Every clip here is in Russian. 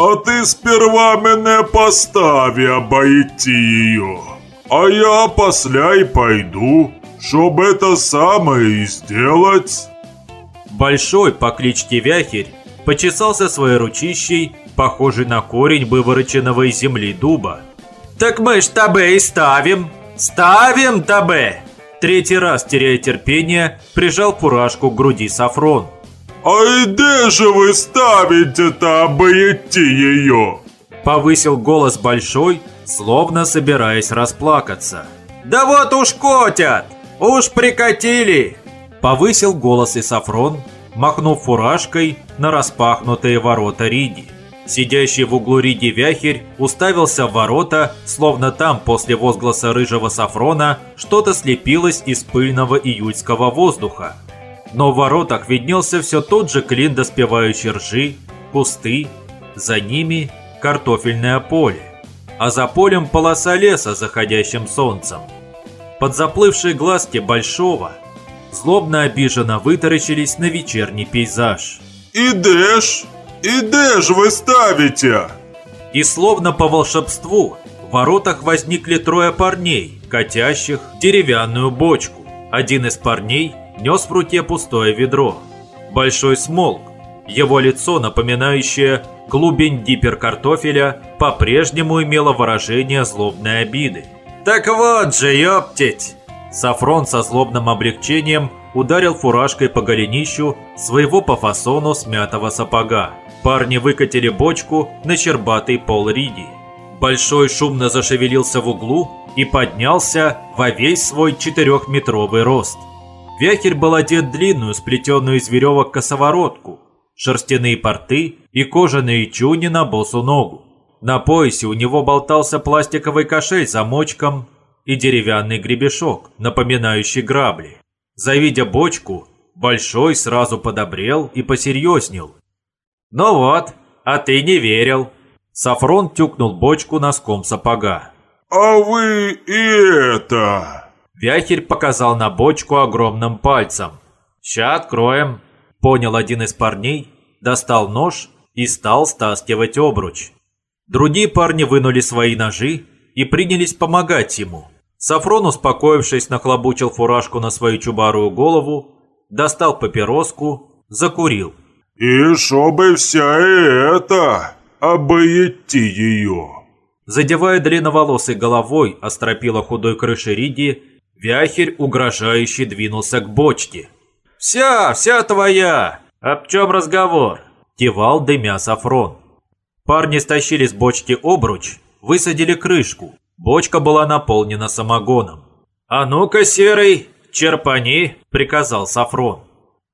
А ты сперва мене постави обойти ее, а я после и пойду, чтобы это самое и сделать. Большой по кличке Вяхерь почесался своей ручищей, похожей на корень вывороченного из земли дуба. «Так мы ж тебе и ставим! Ставим тебе!» Третий раз, теряя терпение, прижал фуражку к груди Сафрон. «А где же вы ставите-то обойти ее?» Повысил голос Большой, словно собираясь расплакаться. «Да вот уж котят! Уж прикатили!» Повысил голос и Сафрон, махнув фуражкой на распахнутые ворота Риги. Сидящий в углу Риги Вяхерь уставился в ворота, словно там после возгласа рыжего Сафрона что-то слепилось из пыльного июльского воздуха. Но в воротах виднелся все тот же клин доспевающей ржи, кусты, за ними картофельное поле, а за полем полоса леса заходящим солнцем. Под заплывшие глазки Большого злобно обиженно вытаращились на вечерний пейзаж. «И ж вы ставите?» И словно по волшебству в воротах возникли трое парней, катящих деревянную бочку. Один из парней нес в руке пустое ведро. Большой смолк. Его лицо, напоминающее клубень дипер картофеля, по-прежнему имело выражение злобной обиды. «Так вот же, ёптить!» Сафрон со злобным облегчением ударил фуражкой по голенищу своего по фасону смятого сапога. Парни выкатили бочку на щербатый пол Риги. Большой шумно зашевелился в углу и поднялся во весь свой четырехметровый рост. Вяхерь был одет длинную, сплетенную из веревок косоворотку, шерстяные порты и кожаные чуни на босу ногу. На поясе у него болтался пластиковый кошель с замочком и деревянный гребешок, напоминающий грабли. Завидя бочку, Большой сразу подобрел и посерьезнел. «Ну вот, а ты не верил». Сафрон тюкнул бочку носком сапога. «А вы и это...» Вяхерь показал на бочку огромным пальцем. «Ща откроем», — понял один из парней, достал нож и стал стаскивать обруч. Другие парни вынули свои ножи и принялись помогать ему. Сафрон, успокоившись, нахлобучил фуражку на свою чубарую голову, достал папироску, закурил. «И чтобы вся это обойти ее!» Задевая длинноволосой головой остропила худой крыши Риги, Вяхерь угрожающе двинулся к бочке. «Вся, вся твоя! Об чем разговор?» Кивал дымя Сафрон. Парни стащили с бочки обруч, высадили крышку. Бочка была наполнена самогоном. «А ну-ка, Серый, черпани!» – приказал Сафрон.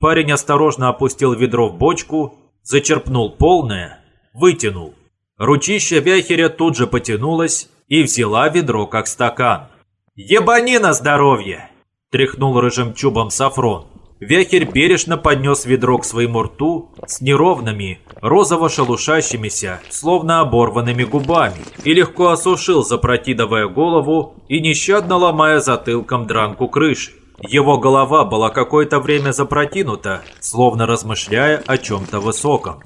Парень осторожно опустил ведро в бочку, зачерпнул полное, вытянул. Ручище Вяхеря тут же потянулось и взяла ведро как стакан. «Ебани на здоровье!» – тряхнул рыжим чубом Сафрон. Вяхерь бережно поднес ведро к своему рту с неровными, розово-шелушащимися, словно оборванными губами, и легко осушил, запрокидывая голову и нещадно ломая затылком дранку крыши. Его голова была какое-то время запрокинута, словно размышляя о чем-то высоком.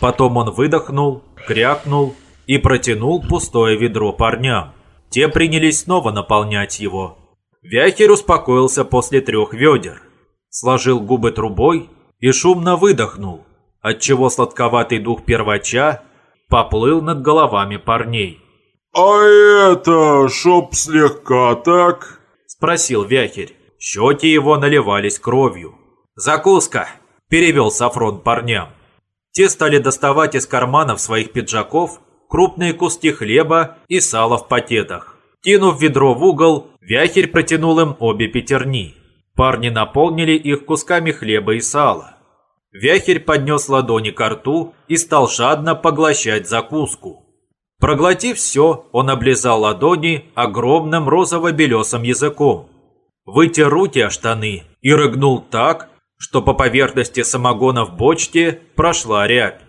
Потом он выдохнул, крякнул и протянул пустое ведро парням. Те принялись снова наполнять его. Вяхер успокоился после трех ведер сложил губы трубой и шумно выдохнул, отчего сладковатый дух первача поплыл над головами парней. «А это, чтоб слегка так?» – спросил Вяхерь. Щеки его наливались кровью. «Закуска!» – перевел Сафрон парням. Те стали доставать из карманов своих пиджаков крупные куски хлеба и сала в пакетах. Кинув ведро в угол, Вяхерь протянул им обе пятерни. Парни наполнили их кусками хлеба и сала. Вяхерь поднес ладони к рту и стал жадно поглощать закуску. Проглотив все, он облизал ладони огромным розово-белесым языком. Вытер руки о штаны и рыгнул так, что по поверхности самогона в бочке прошла рябь.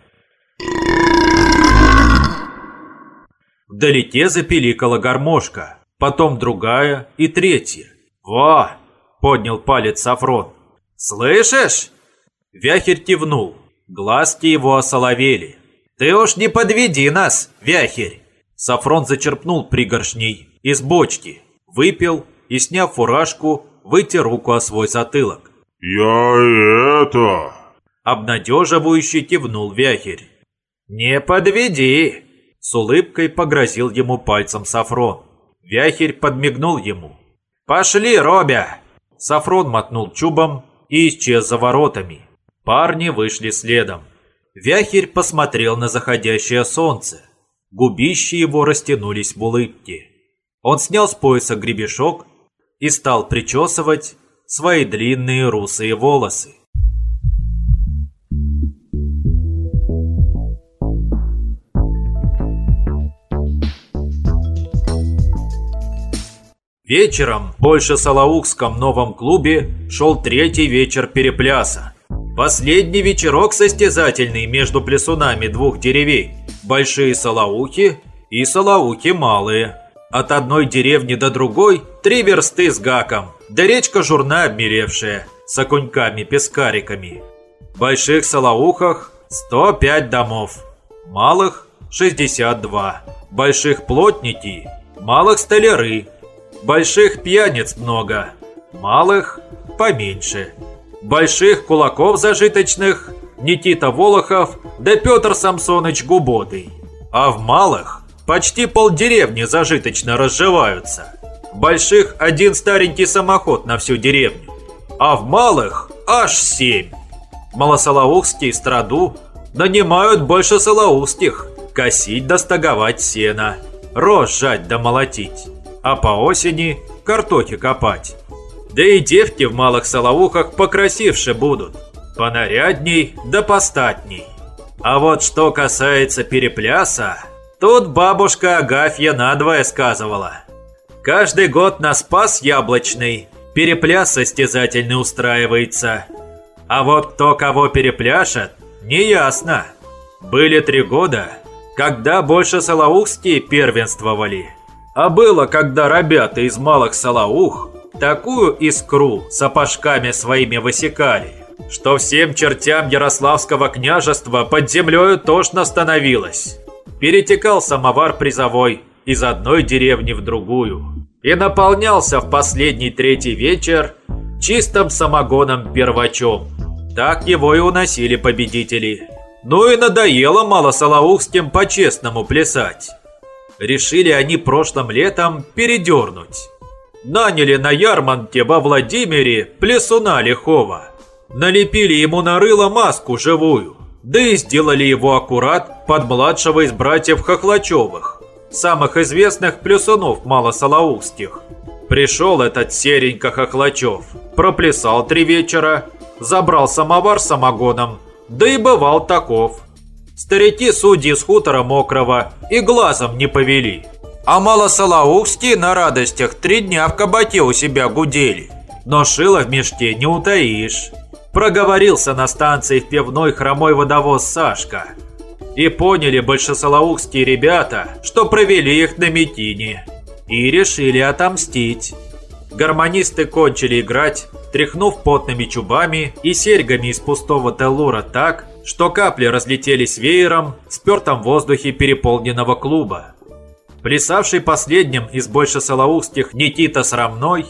Вдалеке запеликала гармошка, потом другая и третья. «Во!» поднял палец Сафрон. «Слышишь?» Вяхерь кивнул. Глазки его осоловели. Ты уж не подведи нас, Вяхерь. Сафрон зачерпнул пригоршней из бочки, выпил и, сняв фуражку, вытер руку о свой затылок. «Я это...» Обнадеживающе кивнул Вяхерь. «Не подведи!» С улыбкой погрозил ему пальцем Сафрон. Вяхерь подмигнул ему. «Пошли, Робя!» Сафрон мотнул чубом и исчез за воротами. Парни вышли следом. Вяхерь посмотрел на заходящее солнце. Губищи его растянулись в улыбке. Он снял с пояса гребешок и стал причесывать свои длинные русые волосы. Вечером в Больше-Салаукском новом клубе шел третий вечер перепляса. Последний вечерок состязательный между плясунами двух деревей – Большие Салаухи и Салауки Малые. От одной деревни до другой – три версты с гаком, да речка Журна обмеревшая, с окуньками-пескариками. В Больших Салаухах 105 домов, малых – 62, больших плотники, малых столяры – Больших пьяниц много, малых поменьше. Больших кулаков зажиточных Никита Волохов да Петр Самсоныч Губотый. А в малых почти полдеревни зажиточно разживаются. Больших один старенький самоход на всю деревню. А в малых аж семь. Малосолоухские страду нанимают больше солоухских косить да стоговать сено, рожь да молотить а по осени картохи копать. Да и девки в малых соловухах покрасивше будут, понарядней да постатней. А вот что касается перепляса, тут бабушка Агафья надвое сказывала. Каждый год на Спас Яблочный перепляс состязательный устраивается. А вот кто кого перепляшет, неясно. Были три года, когда больше солоухские первенствовали – а было, когда ребята из малых салаух такую искру сапожками своими высекали, что всем чертям Ярославского княжества под землею тошно становилось. Перетекал самовар призовой из одной деревни в другую и наполнялся в последний третий вечер чистым самогоном первачом. Так его и уносили победители. Ну и надоело мало Салаухским по-честному плясать решили они прошлым летом передернуть. Наняли на ярмарке во Владимире плесуна лихого. Налепили ему на рыло маску живую, да и сделали его аккурат под младшего из братьев Хохлачевых, самых известных плюсунов малосолоухских. Пришел этот серенько Хохлачев, проплясал три вечера, забрал самовар самогоном, да и бывал таков. Старики судьи с хутора мокрого и глазом не повели. А малосолоухские на радостях три дня в кабаке у себя гудели. Но шило в мешке не утаишь. Проговорился на станции в пивной хромой водовоз Сашка. И поняли большесолоухские ребята, что провели их на митине. И решили отомстить. Гармонисты кончили играть, тряхнув потными чубами и серьгами из пустого теллура так, что капли разлетелись веером в спертом воздухе переполненного клуба. Плясавший последним из больше солоухских Никита Срамной,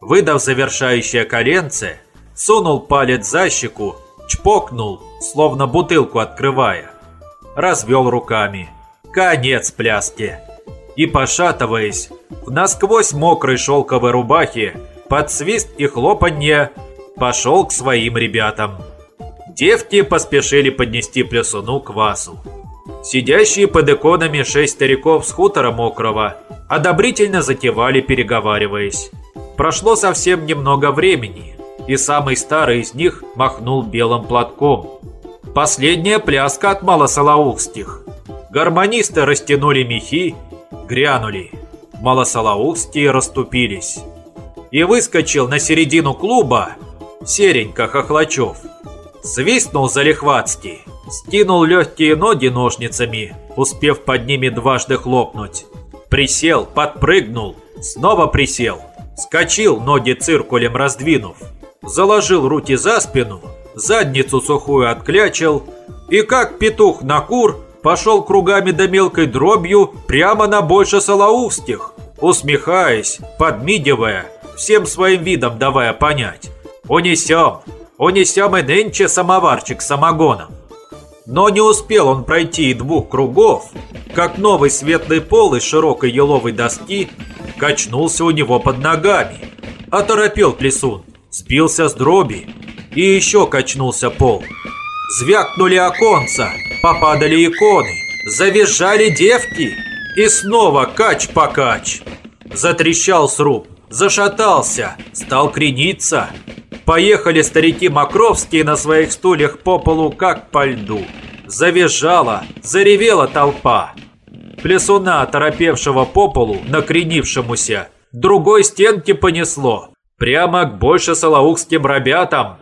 выдав завершающее коленце, сунул палец за щеку, чпокнул, словно бутылку открывая. Развел руками. Конец пляски. И, пошатываясь, в насквозь мокрой шелковой рубахе, под свист и хлопанье, пошел к своим ребятам. Девки поспешили поднести плясуну квасу. Сидящие под иконами шесть стариков с хутора мокрого одобрительно закивали, переговариваясь. Прошло совсем немного времени, и самый старый из них махнул белым платком. Последняя пляска от малосолоухских. Гармонисты растянули мехи, грянули. Малосолоухские расступились. И выскочил на середину клуба Серенька Хохлачев – Свистнул залихватский, скинул легкие ноги ножницами, успев под ними дважды хлопнуть. Присел, подпрыгнул, снова присел, скочил, ноги циркулем раздвинув, заложил руки за спину, задницу сухую отклячил и как петух на кур пошел кругами да мелкой дробью прямо на больше Солоустих, усмехаясь, подмигивая, всем своим видом давая понять. «Унесем! Унесем и нынче самоварчик с самогоном!» Но не успел он пройти и двух кругов, как новый светлый пол из широкой еловой доски качнулся у него под ногами. Оторопел плесун, сбился с дроби, и еще качнулся пол. Звякнули оконца, попадали иконы, завизжали девки, и снова кач-покач. Затрещал сруб, зашатался, стал крениться. Поехали старики Макровские на своих стульях по полу, как по льду. Завизжала, заревела толпа. Плесуна, торопевшего по полу, накренившемуся, другой стенки понесло. Прямо к больше салаухским ребятам.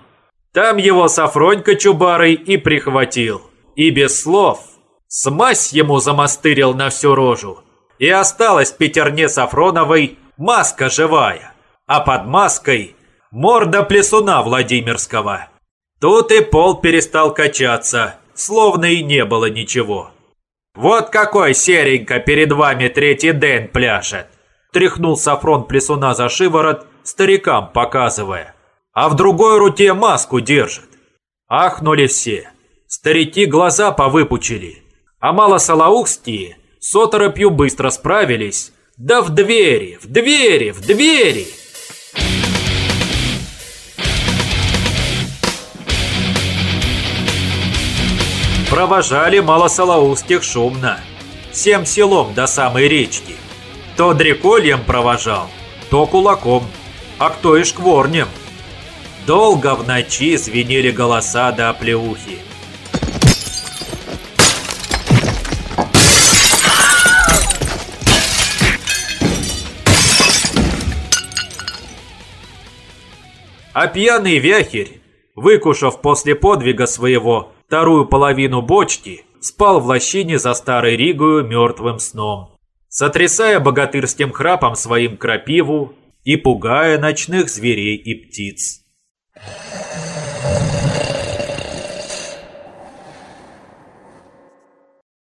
Там его Сафронька Чубарый и прихватил. И без слов смазь ему замастырил на всю рожу. И осталась пятерне Сафроновой маска живая, а под маской морда плесуна Владимирского. Тут и пол перестал качаться, словно и не было ничего. «Вот какой серенько перед вами третий день пляшет!» Тряхнул Сафрон плесуна за шиворот, старикам показывая. А в другой руке маску держит. Ахнули все. Старики глаза повыпучили. А малосалаухские с оторопью быстро справились. Да в двери, в двери, в двери! Провожали малосалаухских шумно. Всем селом до самой речки. То дрекольем провожал, то кулаком, а кто и шкворнем. Долго в ночи звенели голоса до оплеухи. А пьяный вяхерь, выкушав после подвига своего вторую половину бочки, спал в лощине за старой Ригою мертвым сном, сотрясая богатырским храпом своим крапиву и пугая ночных зверей и птиц.